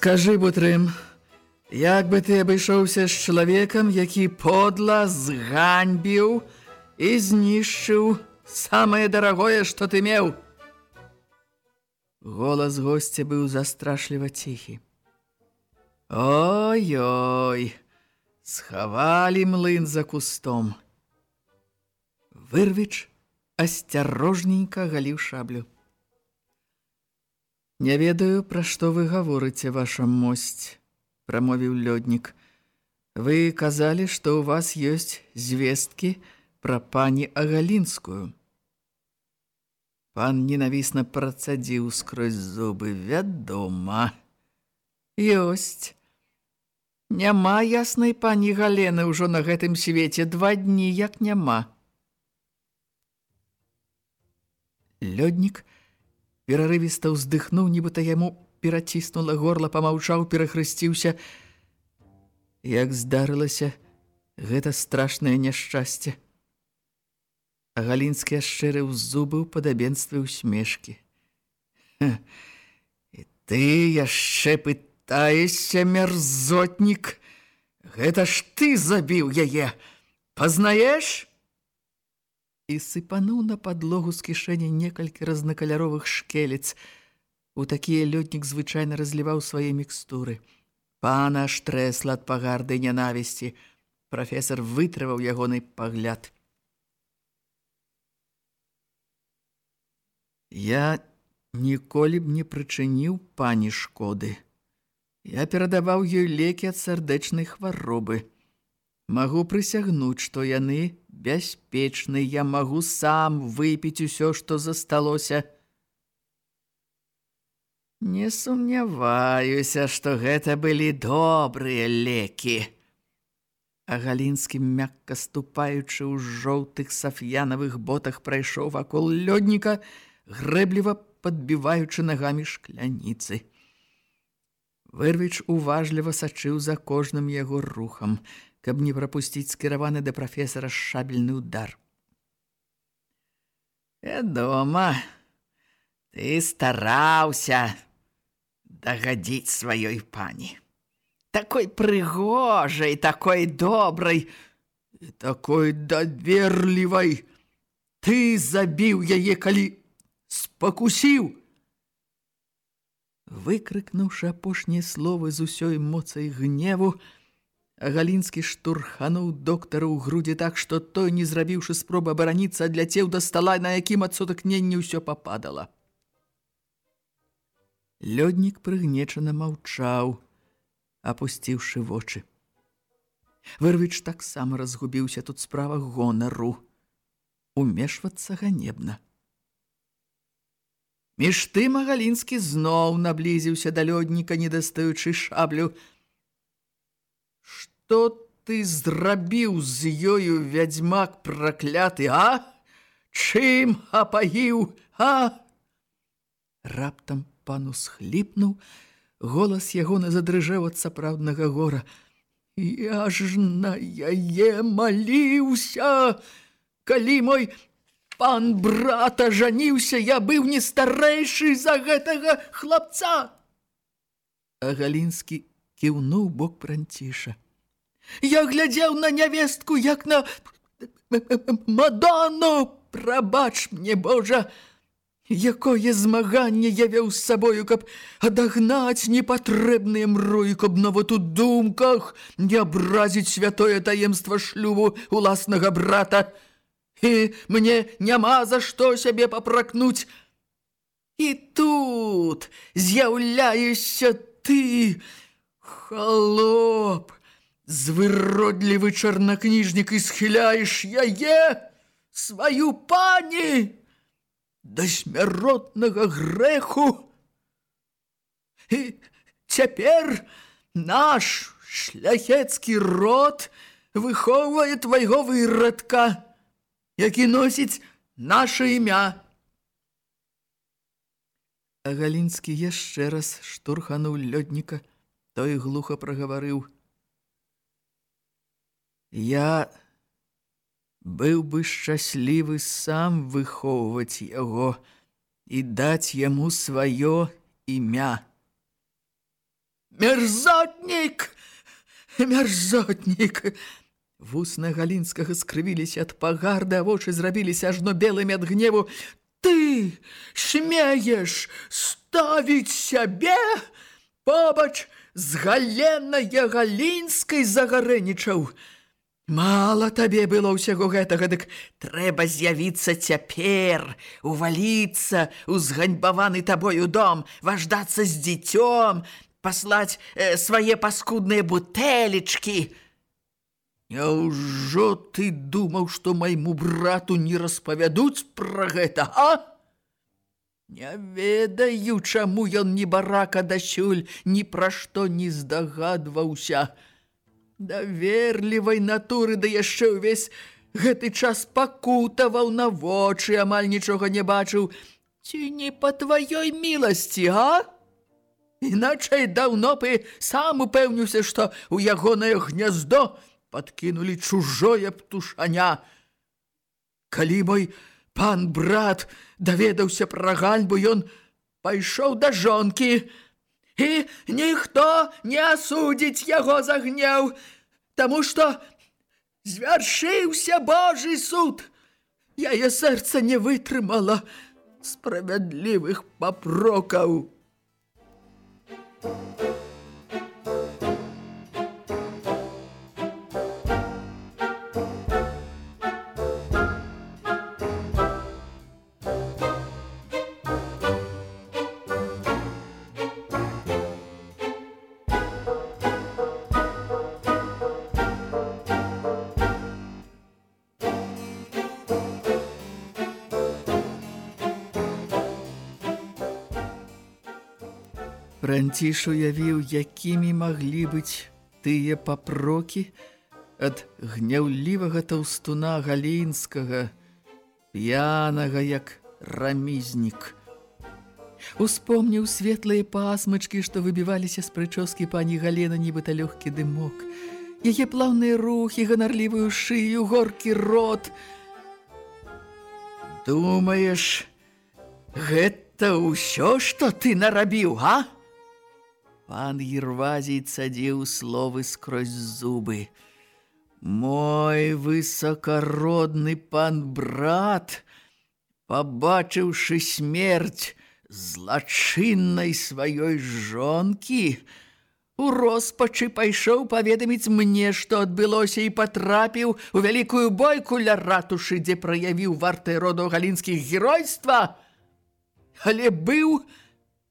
Скажы, Бутрым, як бы ты абышоўся з чалавекам, які подла зганьбіў і знішчыў самае дарагое, што ты меў? Голас госця быў застрашліва ціхі. Ой-ой, схавалі млын за кустом. Вырвіч асцярожненька галіў шаблю. Не ведаю, пра што вы гаворыце, ваша мосць, прамовіў лёднік. Вы казалі, што ў вас ёсць звесткі пра пані Агалінскую. Пан ненавісна працадзіў скрозь зубы, вядома. Ёсць. Няма яснай пані Галены ўжо на гэтым свеце два дні, як няма. Лёднік перарывіста ўздыхнуў, нібыта яму пераціснула горла, памаўчаў, перахрысціўся. Як здарылася гэта страшнае няшчасце. А Галінскі ашчэрыў зубы ў падабенстве ўсмешкі. І ты яшчэ пытаешся, мерзотнік, Гэта ж ты забіў яе. Пазнаеш? І сыпануў на падлогу з кішэні некалькі разнакаляровых шкелец. У такія лётнік звычайна разліваў свае мікстуры. Пана аж трэсла ад пагарды нянавісці. Прафесор вытрываў ягоны пагляд. Я ніколі б не прычыніў пані шкоды. Я перадаваў ёй лекі ад сардэчнай хваробы. Магу прысягнуць, што яны бяспечны, я магу сам выпіць усё, што засталося. Не сумняваюся, што гэта былі добрыя лекі. А Галінскі, мякка ступаючы ў жоўтых сафьянавых ботах, прайшоў вакол лёдніка, грэбліва падбіваючы нагамі шкляніцы. Вырвіч уважліва сачыў за кожным яго рухам – каб не прапусціць скіраваны да прафесара шабельны удар. Вядома, ты стараўся дагадзіць сваёй пані. Такой прыгожай, такой добрай такой даверлівай. Ты забіў яе, калі спакусіў. Выкрыкнуўшы апошнія словы з усёй моцай гневу, Галінскі штурхануў доктара ў грудзі так, што той, не зрабіўшы спробы абараніцца, адляцеў да стала, на якім ад сутыкнення ўсё пападала. Лёднік прыгнечана маўчаў, апусціўшы вочы. Вырвіч таксама разгубіўся тут справа гонару. Умешвацца ганебна. Між тым Агалінскі зноў наблізіўся да лёдніка, не дастаючы шаблю, што ты зрабіў з ёю вядзьмак пракляты, а? Чым апаіў, а? Раптам пану схліпнуў, голас ягоны задрыжэў ад сапраўднага гора. Я ж на яе маліўся, калі мой пан брата жаніўся, я быў не старэйшы за гэтага хлапца. А Галінскі кіўнуў бок пранціша. Я глядзеў на нявестку, як на Мадонну, прабач мне, Божа. Якое змаганне я веў з сабою, каб адагнаць непатрэбныя мроі, каб нават у думках не абразіць святое таемства шлюбу уласнага брата. І мне няма за што сябе папракнуць. І тут з'яўляешся ты, халоп, звыродлівы чарнакніжнік і схіляеш яе, сваю пані да смяротнага грэху. І цяпер наш шляхецкі род выхоўвае твайго вырадка, які носіць наша імя. А Галінскі яшчэ раз штурхануў лёдніка, той глуха прагаварыў: Я быў бы шчаслівы сам выхоўваць яго і даць яму сваё імя. Мерзотнік! Мерзотнік! Вусны Галінскага скрывіліся ад пагарда, а вочы зрабіліся ажно белымі ад гневу. Ты смееш ставіць сябе побач з Галенай Галінскай загарэнічаў. Мала табе было ўсяго гэтага, дык трэба з'явіцца цяпер, уваліцца ў зганьбаваны табою дом, важдацца з дзіцём, паслаць э, свае паскудныя бутэлечкі. Няўжо ты думаў, што майму брату не распавядуць пра гэта, а? Не ведаю, чаму ён ні барака дасюль, ні пра што не здагадваўся даверлівай натуры, да яшчэ ўвесь гэты час пакутаваў на вочы, амаль нічога не бачыў. Ці не па тваёй міласці, а? Іначай даўно бы сам упэўніўся, што ў ягонае гняздо падкінулі чужое птушаня. Калі мой пан брат даведаўся пра гальбу, ён пайшоў да жонкі, і ніхто не асудзіць яго за гнеў, таму што звяршыўся Божы суд. Яе сэрца не вытрымала справядлівых папрокаў. Thank you. Франціш уявіў, якімі маглі быць тыя папрокі ад гняўлівага таўстуна галінскага, п'янага як рамізнік. Успомніў светлыя пасмычкі, што выбіваліся з прычоскі пані Галена, нібыта лёгкі дымок. Яе плаўныя рухі, ганарлівую шыю, горкі рот. Думаеш, гэта ўсё, што ты нарабіў, а? Пан Ервазій цадзіў словы скрозь зубы. Мой высокородны пан брат, побачыўшы смерць злачыннай сваёй жонкі, у роспачы пайшоў паведаміць мне, што адбылося і патрапіў у вялікую бойку ля ратушы, дзе праявіў варты роду галінскіх геройства, але быў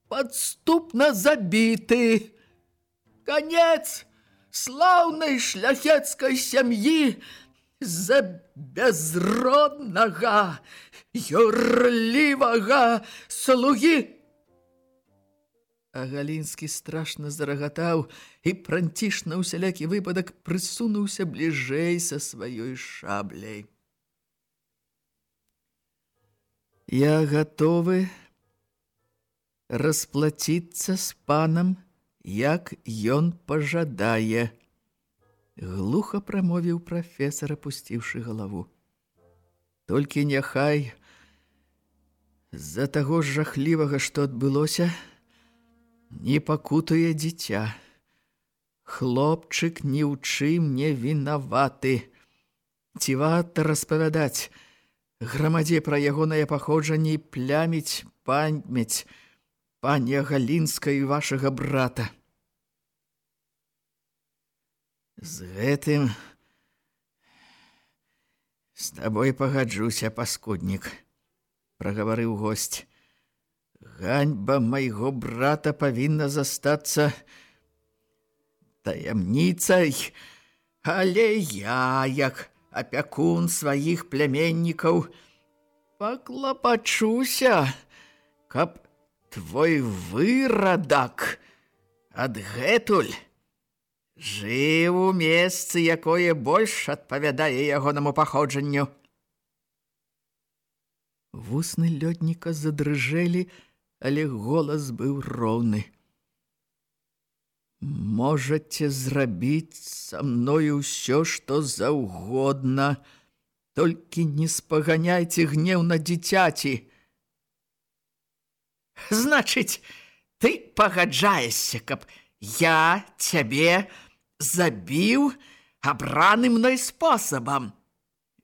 подступно забиты. Конец славной шляхетской семьи за безродного, юрливого слуги. А Галінскі страшна зарагатаў і пранціш на ўсялякі выпадак прысунуўся бліжэй са сваёй шабляй. Я гатовы расплаціцца з панам, як ён пажадае. Глуха прамовіў прафесар, апусціўшы галаву. Толькі няхай з-за таго жахлівага, што адбылося, не пакутуе дзіця. Хлопчык ні ў чым не вінаваты. Ці варта распавядаць, грамадзе пра ягонае паходжанне і пляміць памяць пані Галінскай і вашага брата. З гэтым з табой пагаджуся, паскуднік, прагаварыў госць. Ганьба майго брата павінна застацца таямніцай, але я, як апякун сваіх пляменнікаў, паклапачуся, каб твой вырадак адгэтуль жыў у месцы, якое больш адпавядае ягонаму паходжанню. Вусны лёдніка задрыжэлі, але голас быў роўны. Можаце зрабіць са мною ўсё, што заўгодна, толькі не спаганяйце гнеў на дзіцяці. Значыць, ты пагаджаешся, каб я цябе забіў абраным мной спосабам.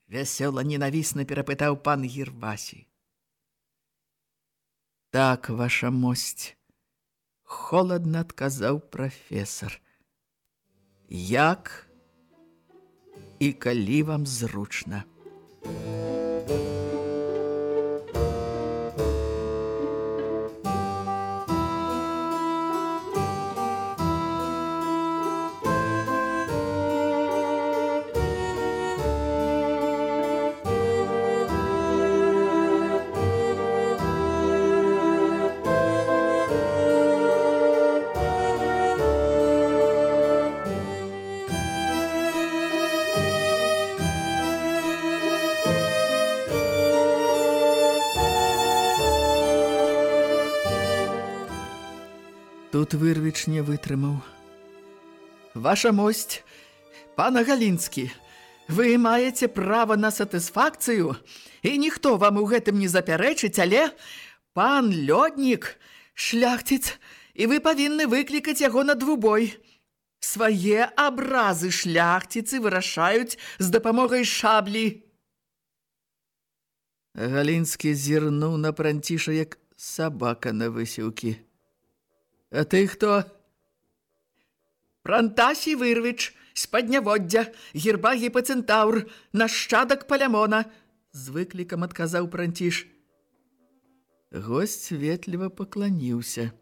Вясёла ненавісна перапытаў пан Гірвасі. Так, ваша мосць, холодна адказаў прафесор. Як і калі вам зручна. Тут вырвіч не вытрымаў. Ваша мосць, пана Галінскі, вы маеце права на сатысфакцыю, і ніхто вам у гэтым не запярэчыць, але пан лёднік, шляхціц, і вы павінны выклікаць яго на двубой. Свае абразы шляхціцы вырашаюць з дапамогай шаблі. Галінскі зірнуў на пранціша, як сабака на высілкі. А ты хто? Прантасій Вырвіч, з падняводдзя, герба гіпацэнтаўр, нашчадак палямона, з выклікам адказаў пранціш. Госць ветліва пакланіўся.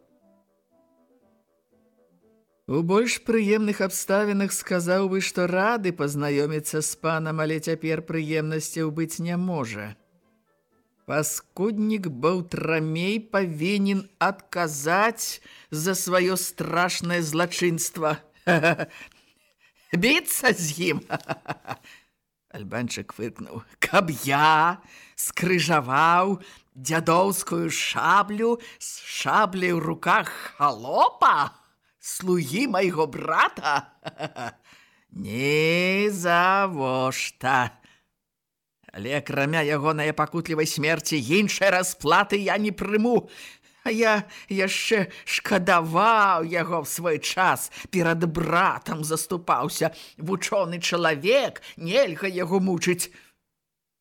У больш прыемных абставінах сказаў бы, што рады пазнаёміцца з панам, але цяпер прыемнасцяў быць не можа. Паскуднік Баўтрамей павінен адказаць за сваё страшнае злачынства. Біцца з ім. Альбанчык выкнуў: Каб я скрыжаваў дзядоўскую шаблю з шабляй у руках халопа, слугі майго брата. Не завошта. Але акрамя ягонай пакутлівай смерці іншай расплаты я не прыму. А я яшчэ шкадаваў яго ў свой час, перад братам заступаўся. Вучоны чалавек, нельга яго мучыць.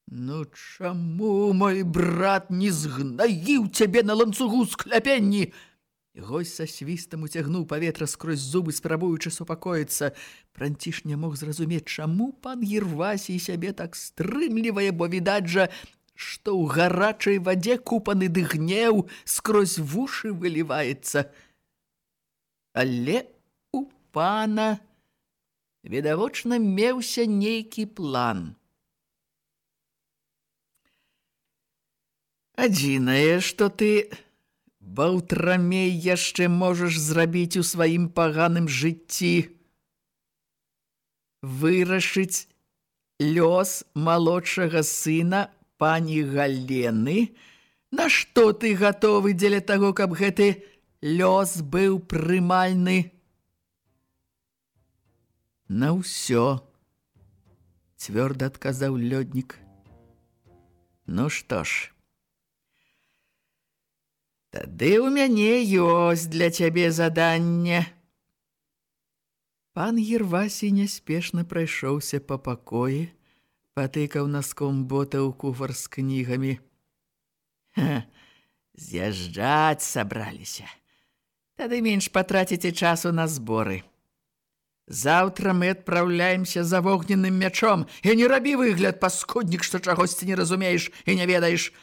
Ну чаму мой брат не згнаіў цябе на ланцугу скляпенні? Гось са свістам уцягнуў паветра скрозь зубы, спрабуючы супакоіцца. Пранціш не мог зразумець, чаму пан Гірвасій сябе так стрымлівае, бо відаць жа, што ў гарачай вадзе купаны ды гнеў скрозь вушы выліваецца. Але у пана відавочна меўся нейкі план. Адзінае, што ты Баўтрамей яшчэ можаш зрабіць у сваім паганым жыцці. Вырашыць лёс малодшага сына пані Галены, Нашто ты гатовы дзеля таго, каб гэты лёс быў прымальны? На ўсё, цвёрда адказаў лёднік. Ну што ж, Тады ў мяне ёсць для цябе заданне. Пан Гервасій няспешна прайшоўся па пакоі, патыкаў наском бота ў куфар з кнігамі. Ха, з'язджаць сабраліся. Тады менш патраціце часу на зборы. Заўтра мы адпраўляемся за вогненным мячом. І не рабі выгляд, паскуднік, што чагосьці не разумееш і не ведаеш.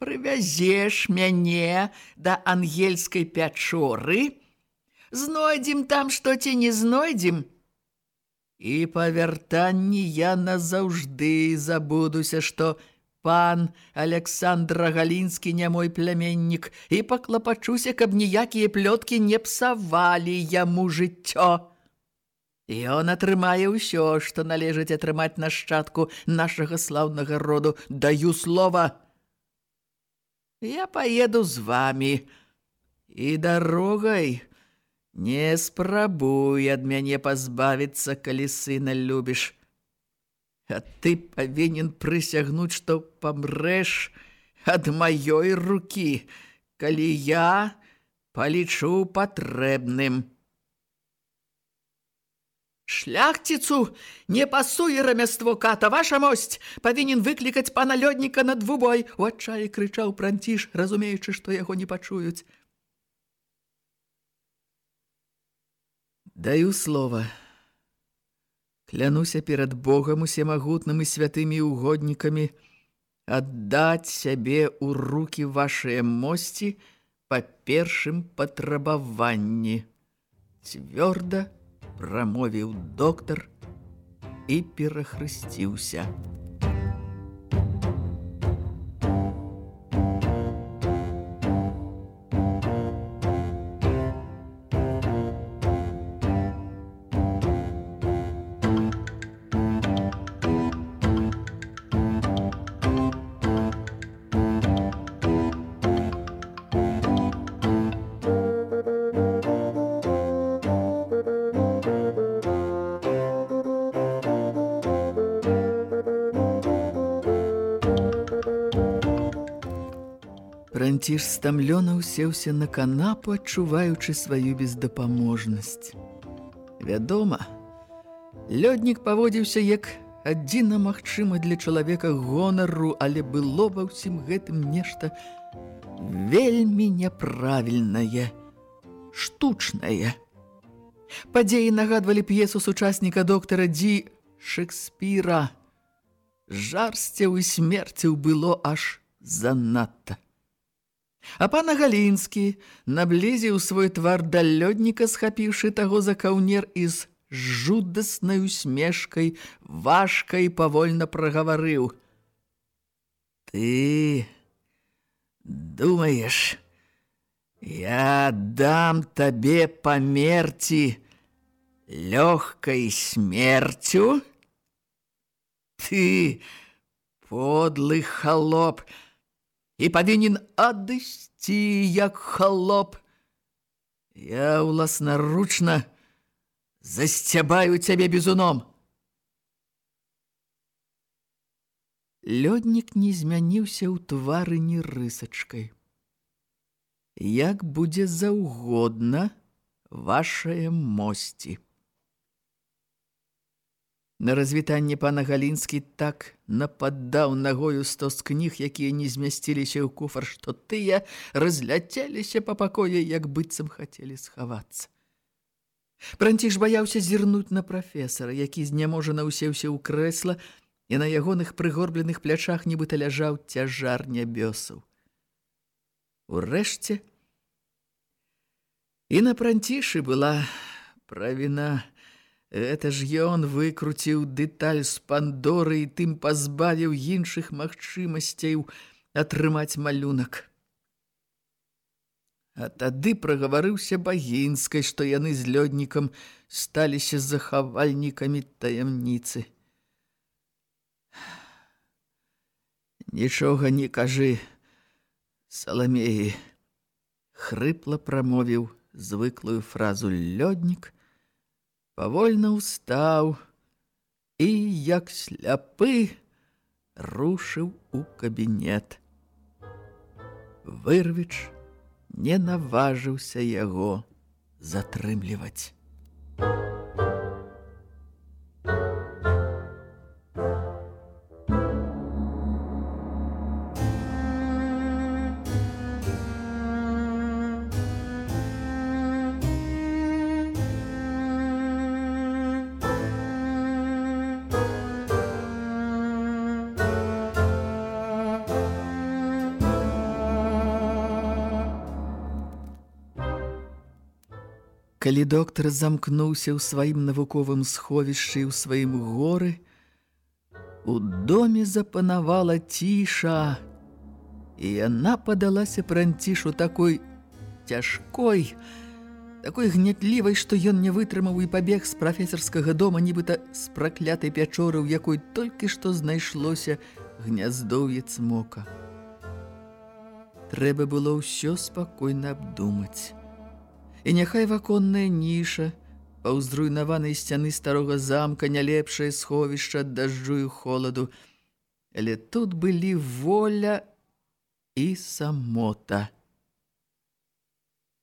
Прывязеш мяне да ангельскай пячоры, знойдзем там, што ці не знойдзем. І па вяртанні я назаўжды забудуся, што пан Александр Галінскі не мой пляменнік, і паклапачуся, каб ніякія плёткі не псавалі яму жыццё. Ён атрымае ўсё, што належыць атрымаць нашчадку нашага слаўнага роду. Даю слова. Я паеду з вамі. І дарогай не спрабуй ад мяне пазбавіцца, калі сына любіш. А ты павінен прысягнуць, што памрэш ад маёй рукі, калі я палічу патрэбным. Шляхціцу не пасуе рамяство ката. Ваша мосць павінен выклікаць пана лёдніка на двубой. У адчаі крычаў пранціш, разумеючы, што яго не пачуюць. Даю слова. Клянуся перад Богам усемагутным і святымі угоднікамі аддаць сябе ў рукі вашыя мосці па першым патрабаванні. Цвёрда, прамовіў доктар і перахрысціўся. Франціш стамлёна ўсеўся на канапу, адчуваючы сваю бездапаможнасць. Вядома, лёднік паводзіўся як адзіна магчыма для чалавека гонару, але было ва ўсім гэтым нешта вельмі няправільнае, штучнае. Падзеі нагадвалі п'есу сучасніка доктара Дзі Шекспіра. Жарсцяў і смерцяў было аж занадта. А пан Галінскі наблізіў свой твар да лёдніка, схапіўшы таго за каўнер і з жудаснай усмешкай важка і павольна прагаварыў. Ты думаеш, я дам табе памерці лёгкай смерцю? Ты подлы халоп, і павінен адысці як халоп. Я ўласнаручна засцябаю цябе бізуном. Лёднік не змяніўся ў твары ні рысачкай. Як будзе заўгодна вашае мосці. На развітанне пана Галінскі так нападаў нагою сто з кніг, якія не змясціліся ў куфар, што тыя разляцеліся па пакоі, як быццам хацелі схавацца. Пранціш баяўся зірнуць на прафесара, які зняможана ўсеўся ў крэсла, і на ягоных прыгорбленых плячах нібыта ляжаў цяжар нябёсаў. Урэшце, і на пранцішы была правіна, Гэта ж ён выкруціў дэталь з пандоры і тым пазбавіў іншых магчымасцей атрымаць малюнак. А тады прагаварыўся багінскай, што яны з лёднікам сталіся захавальнікамі таямніцы. Нічога не кажы, Саламеі, хрыпла прамовіў звыклую фразу лёднік – павольна ўстаў і, як сляпы, рушыў у кабінет. Вырвіч не наважыўся яго затрымліваць. Калі доктар замкнуўся ў сваім навуковым сховішчы ў сваім горы, у доме запанавала ціша, і яна падалася пранцішу такой цяжкой, такой гнятлівай, што ён не вытрымаў і пабег з прафесарскага дома, нібыта з праклятай пячоры, у якой толькі што знайшлося гняздоўе цмока. Трэба было ўсё спакойна абдумаць. І няхай ваконная ніша, паўзруйнаванай сцяны старога замка, не лепшае сховішча ад дажджу і холаду, але тут былі воля і самота.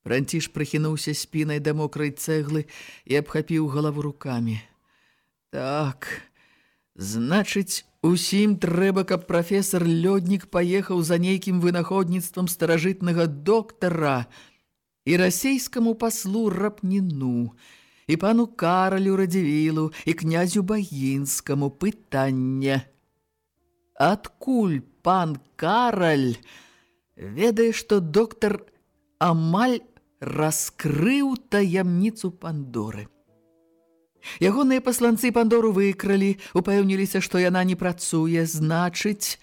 Франціш прыхінуўся спінай да мокрай цэглы і абхапіў галаву рукамі. Так, значыць, усім трэба, каб прафесор Лёднік паехаў за нейкім вынаходніцтвам старажытнага доктара, і расейскаму паслу рапніну, і пану Каралю Радзівілу, і князю Багінскаму пытанне. Адкуль пан Караль ведае, што доктар амаль раскрыў таямніцу Пандоры? Ягоныя пасланцы Пандору выкралі, упэўніліся, што яна не працуе, значыць,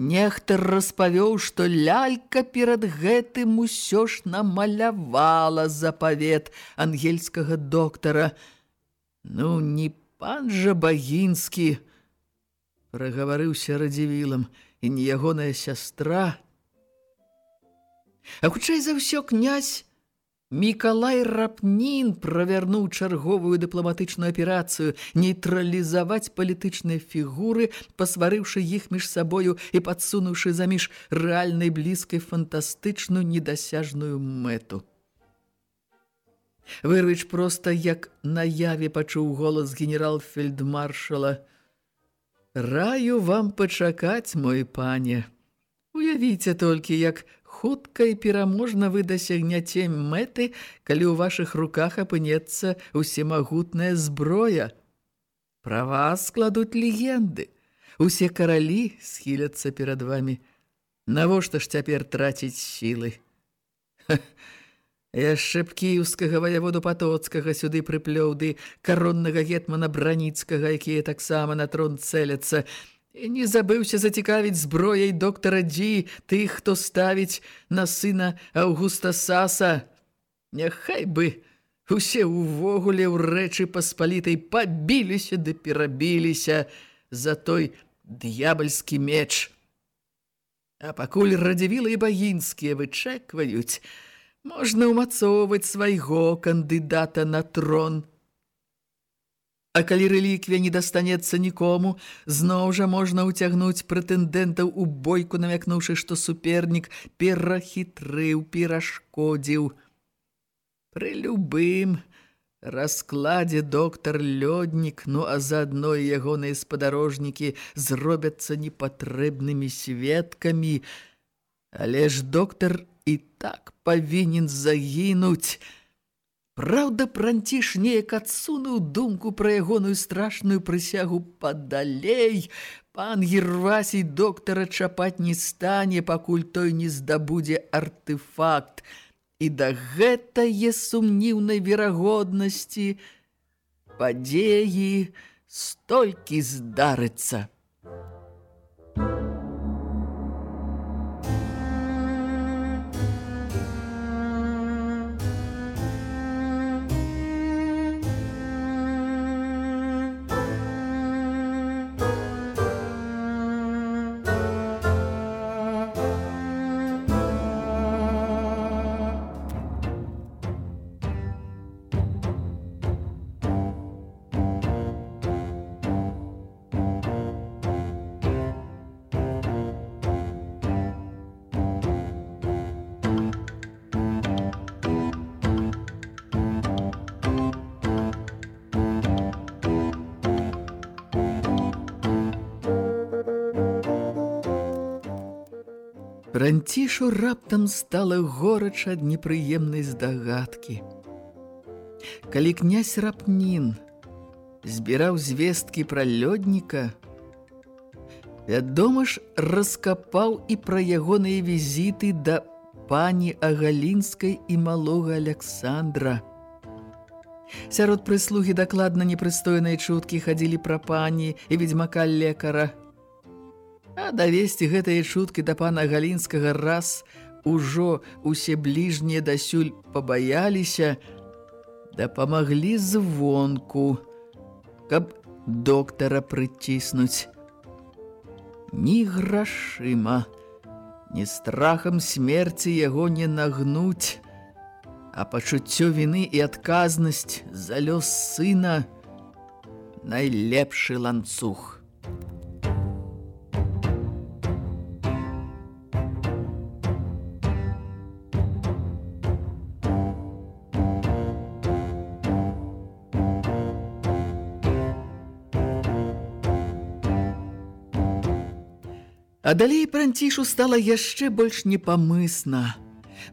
Нехта распавёў, што лялька перад гэтым усё ж намалявала запавет ангельскага доктара. Ну, не пан жа Багінскі, прагаварыўся радзівілам, і не ягоная сястра. А хутчэй за ўсё князь Мікалай Рапнін правярнуў чарговую дыпламатычную аперацыю нейтралізаваць палітычныя фігуры, пасварыўшы іх між сабою і падсунуўшы заміж рэальнай блізкай фантастычную недасяжную мэту. Вырвіч проста як наяве пачуў голас генерал-фельдмаршала. «Раю вам пачакаць, мой пане. Уявіце толькі, як хутка і пераможна вы дасягняце мэты, калі ў вашых руках апынецца усемагутная зброя. Пра вас складуць легенды. Усе каралі схіляцца перад вамі. Навошта ж цяпер траціць сілы? Яшчэ б кіеўскага ваяводу Патоцкага сюды прыплёў, ды кароннага гетмана Браніцкага, якія таксама на трон цэляцца, І не забыўся зацікавіць зброяй доктара Дзі тых, хто ставіць на сына Аўгуста Саса. Няхай бы усе ўвогуле ў рэчы паспалітай пабіліся ды перабіліся за той д'ябальскі меч. А пакуль радзівіла і багінскія вычэкваюць, можна ўмацоўваць свайго кандыдата на трон – А калі рэліквія не дастанецца нікому, зноў жа можна ўцягнуць прэтэндэнтаў у бойку, намякнуўшы, што супернік перахітрыў, перашкодзіў. Пры любым раскладзе доктар Лёднік, ну а заадно ягоныя спадарожнікі зробяцца непатрэбнымі сведкамі. Але ж доктар і так павінен загінуць, Праўда, пранціш неяк адсунуў думку пра ягоную страшную прысягу падалей. Пан Гервасій доктара чапаць не стане, пакуль той не здабудзе артефакт. І да гэтае сумніўнай верагоднасці падзеі столькі здарыцца. Францішу раптам стала горача ад непрыемнай здагадкі. Калі князь Рапнін збіраў звесткі пра лёдніка, вядома ж, раскапаў і пра ягоныя візіты да пані Агалінскай і малога Александра. Сярод прыслугі дакладна непрыстойныя чуткі хадзілі пра пані і ведзьмака лекара. А давесці гэтыя чуткі да пана Галінскага раз ужо усе бліжнія дасюль пабаяліся, дапамаглі звонку, каб доктара прыціснуць. Ні грашыма, ні страхам смерці яго не нагнуць, а пачуццё віны і адказнасць за лёс сына найлепшы ланцуг. А далей пранцішу стала яшчэ больш непамысна,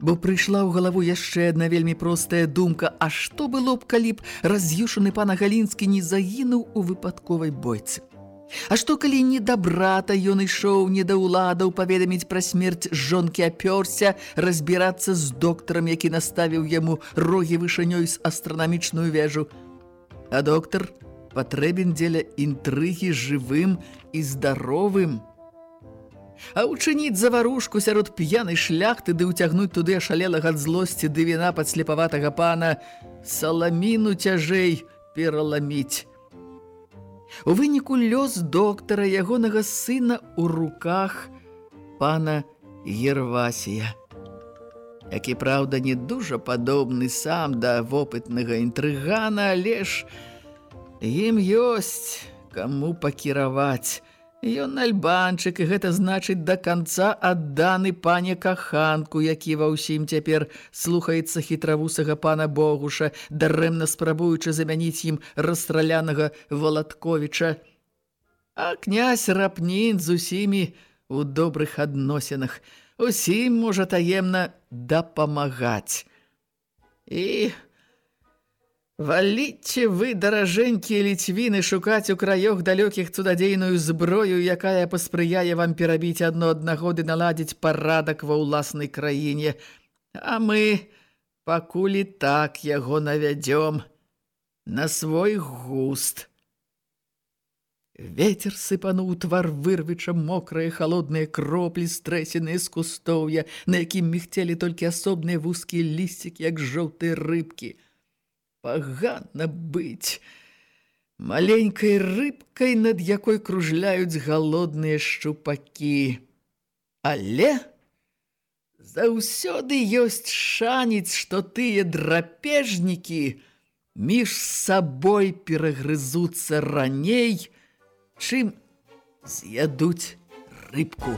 бо прыйшла ў галаву яшчэ адна вельмі простая думка, а што было б, калі б раз'юшаны пана Галінскі не загінуў у выпадковай бойцы. А што калі не да брата ён ішоў не да ўладаў паведаміць пра смерць жонкі апёрся, разбірацца з доктарам, які наставіў яму рогі вышынёй з астранамічную вежу. А доктар патрэбен дзеля інтрыгі жывым і здаровым. А учыніць заварушку сярод п'янай шляхты ды ўцягнуць туды ашалелага ад злосці ды віна падслепаватага пана саламіну цяжэй пераламіць. У выніку лёс доктара ягонага сына ў руках пана Ервасія, які, праўда, не дужа падобны сам да вопытнага інтрыгана, але ж ім ёсць каму пакіраваць. Ён альбанчык, і гэта значыць да канца адданы пане каханку, які ва ўсім цяпер слухаецца хітравусага пана Богуша, дарэмна спрабуючы замяніць ім расстралянага Валатковіча. А князь Рапнін з усімі у добрых адносінах, усім можа таемна дапамагаць. І... Валіце вы, даражэнькія ліцвіны, шукаць у краёх далёкіх цудадзейную зброю, якая паспрыяе вам перабіць адно аднаго ды наладзіць парадак ва ўласнай краіне. А мы пакуль і так яго навядзём на свой густ. Вецер сыпануў твар вырвіча мокрыя халодныя кроплі, стрэсеныя з кустоўя, на якім мігцелі толькі асобныя вузкія лісцікі, як жоўтыя рыбкі – пагана быць маленькай рыбкай, над якой кружляюць галодныя шчупакі. Але заўсёды ёсць шанец, што тыя драпежнікі між сабой перагрызуцца раней, чым з'ядуць рыбку.